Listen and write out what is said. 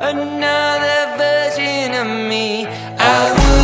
another version of me. I would.